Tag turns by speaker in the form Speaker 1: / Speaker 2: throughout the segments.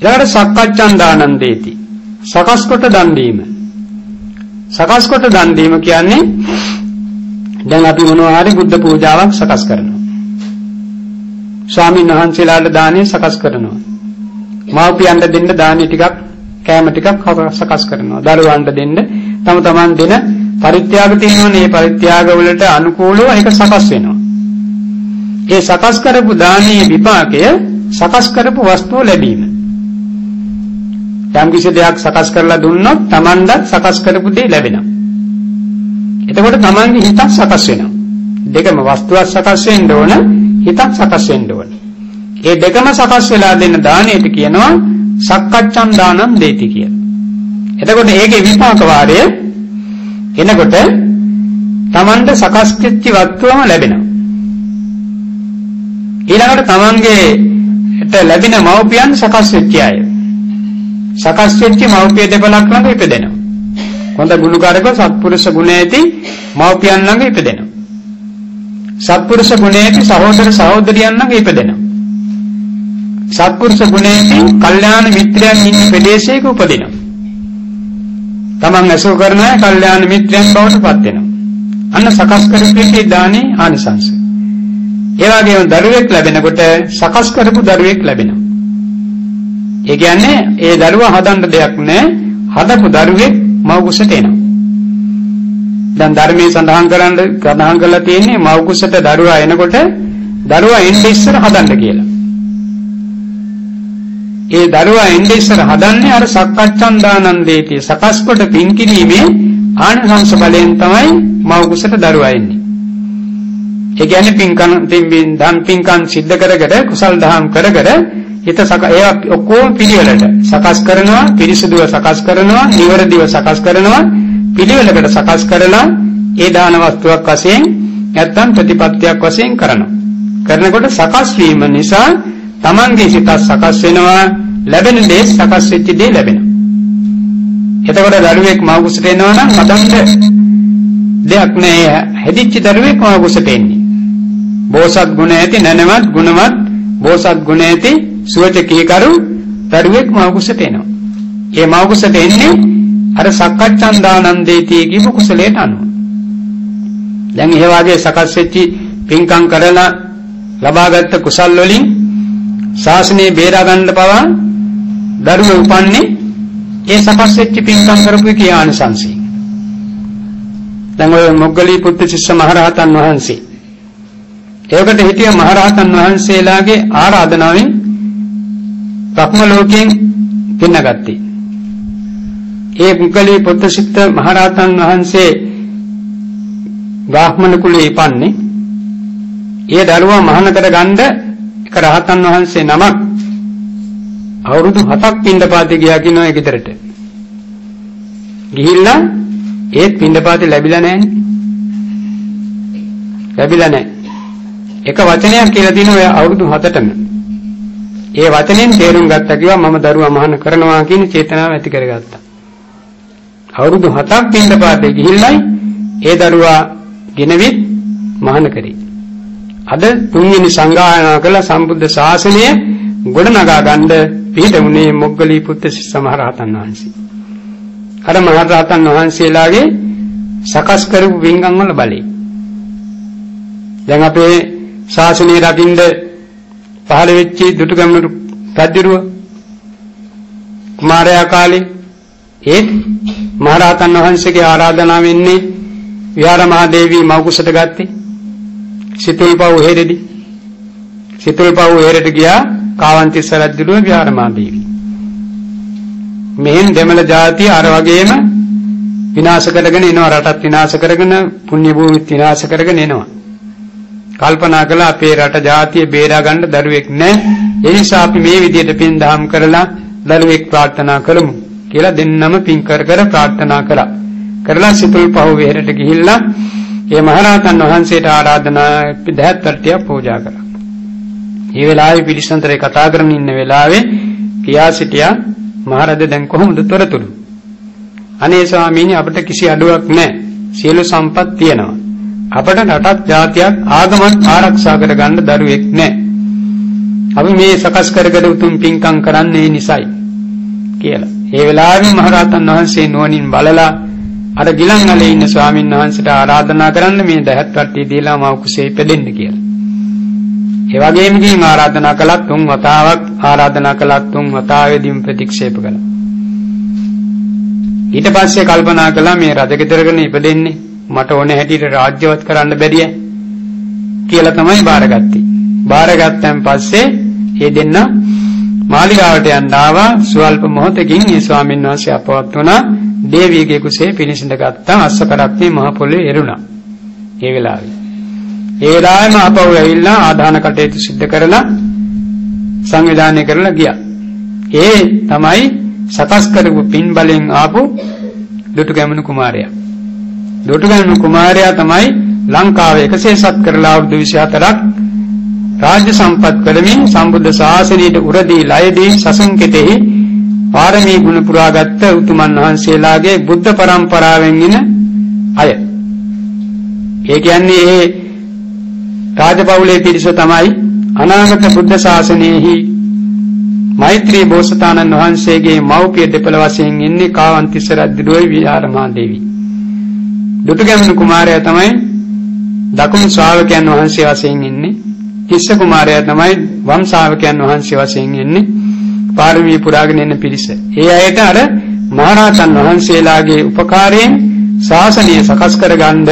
Speaker 1: ඊළඟට සක්කච්ඡන් දානං දේති. සකස් කොට දන් දීම. සකස් කොට දන් දීම කියන්නේ දැන් අපි මොනවා හරි බුද්ධ පූජාවක් සකස් කරනවා. ස්වාමීන් වහන්සේලාට දානේ සකස් කරනවා. මව්පියන්ට දෙන්න දානේ ටිකක් කෑම ටිකක් සකස් කරනවා. දරුවන්ට දෙන්න තම තමන් දෙන පරිත්‍යාග තියෙනවනේ මේ පරිත්‍යාග වලට අනුකූලව ඒක සකස් වෙනවා. ඒ සකස් කරපු දානීය විපාකය සකස් කරපු වස්තුව ලැබීම. යම් කිසි දෙයක් සකස් කරලා දුන්නොත් Tamanට සකස් කරපු දේ ලැබෙනවා. එතකොට Tamanගේ හිතක් සකස් වෙනවා. දෙකම වස්තුවක් සකස් වෙන්න ඕන, හිතක් සකස් වෙන්න ඕන. ඒ දෙකම සකස් වෙලා දෙන්න දාණයට කියනවා සක්කච්ඡන් දානම් දේති කියලා. එතකොට ඒකේ විපාක වාරය එනකොට Tamanට සකස් වෙච්ච වස්තුවම ලැබෙනවා. ඊළඟට Tamanගේට ලැබෙන මව්පියන් සකස් වෙච්ච අය. සකස් වෙච්ච මව්පිය දෙපළක් ළඟ ඉපදෙනවා. හොඳ ගුණකාරක සත්පුරුෂ ගුණ ඇති මව්පියන් ළඟ ඉපදෙනවා. සත්පුරුෂ ගුණ ඇති සහෝදර සහෝදරියන් ළඟ ඉපදෙනවා. සත්පුරුෂ ගුණ ඇති කල්යාණ මිත්‍රයන් ඉන්න ප්‍රදේශයක උපදිනවා. තමන් ඇසුරු කරන අය කල්යාණ මිත්‍රයන් බවට පත් වෙනවා. අන්න සකස් කරපු දානේ ආනිසංශ. ඒ වගේම දරුවෙක් ලැබෙනකොට සකස් කරපු දරුවෙක් ලැබෙනවා. ඒ කියන්නේ ඒ දරුවා හදන්න දෙයක් නැහැ. හදපු දරුවෙක් මව් කුසට එනවා. දැන් ධර්මයේ සඳහන් කරන්න සඳහන් කරලා තියෙන්නේ මව් කුසට දරුවා එනකොට දරුවා එන්නේ ඉස්සර හදන්න කියලා. ඒ දරුවා එන්නේ ඉස්සර හදන්නේ අර සක්කච්ඡන් දානන්දේති සකස් කොට පින් කිරීමේ ආනිසංස බලයෙන් තමයි මව් කුසට දරුවා එන්නේ. ඒ කියන්නේ පින්කම් පින්බින් දන් පින්කම් සිද්ධ කර කර කුසල් දහම් කර කර හිත සක ඒවා ඔක්කොම පිළිවෙලට සකස් කරනවා පිරිසුදුව සකස් කරනවා නිවැරදිව සකස් කරනවා පිළිවෙලකට සකස් කරලා ඒ දාන වස්තුවක් වශයෙන් නැත්තම් ප්‍රතිපත්තියක් වශයෙන් කරනවා. කරනකොට සකස් වීම නිසා Tamange සිත සකස් වෙනවා ලැබෙන දේ සකස් වෙච්ච දේ ලැබෙනවා. එතකොට දරුවෙක් මව කුසට එනවා නම් හදන්න දෙයක් නෑ හැදිච්ච දරුවෙක් මව කුසට එන්නේ. බෝසත් ගුණ ඇති නැනවත් ගුණවත් බෝසත් ගුණ ඇති සුවච කීකරු දරුවෙක් මවකුසට එනවා. ඒ මවකුසට එන්නේ අර සක්කච්ඡන් දානන්දේති කියපු කුසලයට අනුව. දැන් ඒ වාගේ සකස් වෙච්ච පින්කම් කරලා ලබාගත් කුසල් වලින් ශාසනය බේරා ගන්න පවා දරුවෝ උපන්නේ ඒ සකස් වෙච්ච පින්කම් කරපු කියානසංසී. දැන් ඔය මොග්ගලී පුත්තු ශිෂ්‍ය මහරහතන් වහන්සේ ඒකට හිටිය මහරහතන් වහන්සේලාගේ ආරාධනාවෙන් බ්‍රහ්ම ලෝකයෙන් පින්නගත්තේ. ඒ මුගලී පොත්තසිට මහරහතන් වහන්සේ බ්‍රාහ්මණ කුලේ ඉපන්නේ. ඒ දරුවා මහාන කරගන්න එක රහතන් වහන්සේ නමක් අවුරුදු 7ක් පින්ඩපාතේ ගියා කියනවා ඒ ගෙදරට. ගිහිල්ලා ඒත් පින්ඩපාතේ ලැබිලා නැහැනේ. ලැබිලා නැහැ. එක වචනයක් කියලා තියෙනවා ඔය අවුරුදු 7ටම. ඒ වචනෙන් තේරුම් ගත්තා කිව්වා මම දරුවා මහාන කරනවා කියන චේතනාව ඇති කරගත්තා. අවුරුදු 7ක් පින්දපාතේ ගිහිල්ලයි ඒ දරුවා ගෙනවිත් මහාන කරේ. අද තුන්වෙනි සංගායනා කළ සම්බුද්ධ ශාසනය ගොඩනගා ගන්න පිටුනේ මොග්ගලී පුත්ත සමහරහතන් වහන්සේ. අර මහරහතන් වහන්සේලාගේ සකස් කරපු වින්ගම් වල බලේ. දැන් අපේ ශාසනය රකින්න පහළ වෙච්ච දුටුගැමුණු රජුරුව කුමාරයා කාලේ ඒත් මහරහතන් වහන්සේගේ ආරාධනාව වෙන්නේ විහාර මහදේවී මව්කුසට ගත්තේ. සිතුල්පව් හේරෙදි සිතුල්පව් හේරට ගියා කාවන්තිස්ස රජුරුව විහාර මහදේවී. මෙහෙන් දෙමළ ජාතිය අර වගේම විනාශ කරගෙන එනවා. රටත් විනාශ කරගෙන පුණ්‍ය භූමිත් විනාශ කරගෙන එනවා. කල්පනා කළා අපේ රට ජාතිය බේරා ගන්න දරුවෙක් නැහැ. ඒ නිසා අපි මේ විදිහට පින් දහම් කරලා දරුවෙක් ප්‍රාර්ථනා කරමු කියලා දෙන්නම පින් කර කර ප්‍රාර්ථනා කළා. කරලා සිතුල් පහ වෙහෙරට ගිහිල්ලා ඒ මහරහතන් වහන්සේට ආරාධනා දහත්තරටිය පූජා කළා. මේ වෙලාවේ පිළිසඳරේ කතා කරමින් ඉන්න වෙලාවේ කියා සිටියා මහරජ දැන් කොහොමද තොරතුරු? අනේ ස්වාමීනි අපිට කිසි අඩුවක් නැහැ. සියලු සම්පත් තියෙනවා. අපට රටක් ජාතියක් ආගමක් ආරක්ෂා කරගන්න දරුවෙක් නැහැ. අපි මේ සකස් කරගල උතුම් පින්කම් කරන්නේ නිසයි කියලා. ඒ වෙලාවේ මහරහතන් වහන්සේ නුවණින් බලලා අර ගිලන්ගලේ ඉන්න ස්වාමීන් වහන්සේට ආරාධනා කරන්න මේ දහත් වට්ටිය දීලා මව කුසේ ඉපදෙන්න කියලා. ඒ වගේම ගිහින් ආරාධනා කළත් තුන් වතාවක් ආරාධනා කළත් තුන් වතාවෙදීම ප්‍රතික්ෂේප කළා. ඊට පස්සේ කල්පනා කළා මේ රජගෙදරගෙන ඉපදෙන්නේ මට ඕන හැටියට රාජ්‍යවත් කරන්න බැරිය කියලා තමයි බාරගත්තේ. බාරගත්තන් පස්සේ ඒ දෙන්න මාලිගාවට යන්න ආවා සුවල්ප මොහොතකින් මේ ස්වාමීන් වහන්සේ අපවත් වුණා දේවියගේ කුසේ පිනිසිඳ ගත්තා අස්ස කරත්තේ මහ පොළේ එරුණා. ඒ වෙලාවේ. ඒ වෙලාවෙම ආපහු ඇවිල්ලා ආදාන කටයුතු සිද්ධ කරලා සංවිධානය කරලා ගියා. ඒ තමයි සකස් කරපු පින් බලෙන් ආපු දුටුගැමුණු කුමාරයා. දුටුගැමුණු කුමාරයා තමයි ලංකාවේ එකසේසත් කරලා අවුරුදු 24ක් රාජ්‍ය සම්පත් කරමින් සම්බුද්ධ ශාසනයට උරදී ලයදී සසුන් කෙතෙහි පාරමී ගුණ පුරාගත් උතුමන් වහන්සේලාගේ බුද්ධ පරම්පරාවෙන් එන අය. ඒ කියන්නේ ඒ රාජපෞලේ පිරිස තමයි අනාගත බුද්ධ ශාසනයෙහි මෛත්‍රී බෝසතාණන් වහන්සේගේ මව්පිය දෙපළ වශයෙන් ඉන්නේ කාවන්තිස්ස රජුගේ විහාරමා දේවී. දුටුගැමුණු කුමාරයා තමයි දකුණු ශ්‍රාවකයන් වහන්සේ වශයෙන් ඉන්නේ. තිස්ස කුමාරයා තමයි වම් ශ්‍රාවකයන් වහන්සේ වශයෙන් ඉන්නේ. පාරමී පුරාගෙන එන පිරිස. ඒ අයට අර මහරහතන් වහන්සේලාගේ උපකාරයෙන් ශාසනය සකස් කරගන්න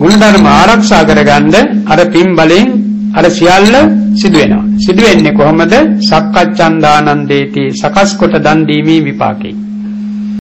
Speaker 1: ගුණධර්ම ආරක්ෂා කරගන්න අර පින් බලෙන් අර සියල්ල සිදු වෙනවා. සිදු වෙන්නේ කොහොමද? සක්කච්ඡන්දානන්දේති සකස් කොට දන් දීමේ විපාකේ.